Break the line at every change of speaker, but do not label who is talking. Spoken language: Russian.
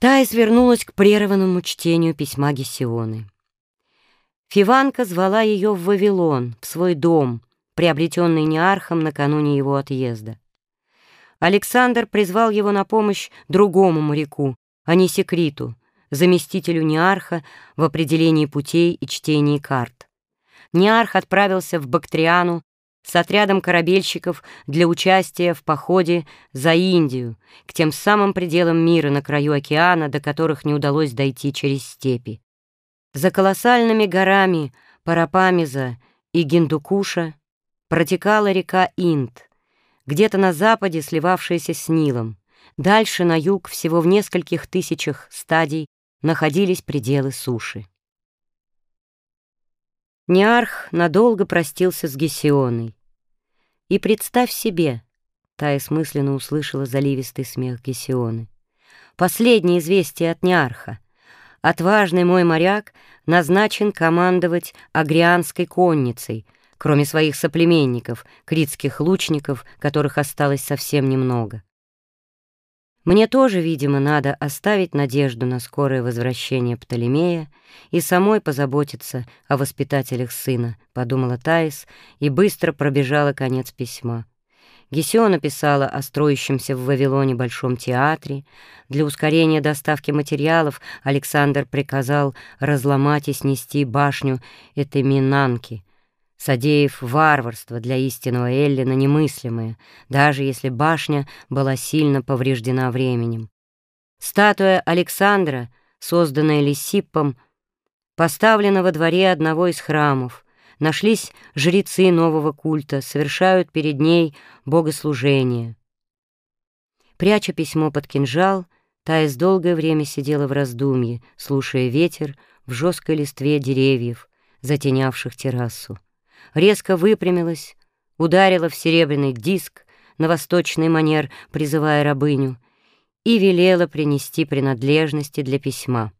Таис вернулась к прерванному чтению письма Гесионы. Фиванка звала ее в Вавилон, в свой дом, приобретенный Неархом накануне его отъезда. Александр призвал его на помощь другому моряку, Анисекриту, заместителю Неарха в определении путей и чтении карт. Неарх отправился в Бактриану с отрядом корабельщиков для участия в походе за Индию, к тем самым пределам мира на краю океана, до которых не удалось дойти через степи. За колоссальными горами Парапамиза и Гиндукуша протекала река Инд, где-то на западе сливавшаяся с Нилом. Дальше на юг, всего в нескольких тысячах стадий, находились пределы суши. Неарх надолго простился с Гесионой. И представь себе, Таис мысленно услышала заливистый смех Гесионы. Последнее известие от Неарха. Отважный мой моряк назначен командовать агрианской конницей, кроме своих соплеменников, критских лучников, которых осталось совсем немного. Мне тоже, видимо, надо оставить надежду на скорое возвращение Птолемея и самой позаботиться о воспитателях сына, подумала Таис и быстро пробежала конец письма. Гесиона писала о строящемся в Вавилоне Большом театре. Для ускорения доставки материалов Александр приказал разломать и снести башню Этеминанки, содеяв варварство для истинного Эллина немыслимое, даже если башня была сильно повреждена временем. Статуя Александра, созданная Лисиппом, поставлена во дворе одного из храмов. Нашлись жрецы нового культа, совершают перед ней богослужение. Пряча письмо под кинжал, Таис долгое время сидела в раздумье, слушая ветер в жесткой листве деревьев, затенявших террасу резко выпрямилась, ударила в серебряный диск на восточный манер, призывая рабыню, и велела принести принадлежности для письма.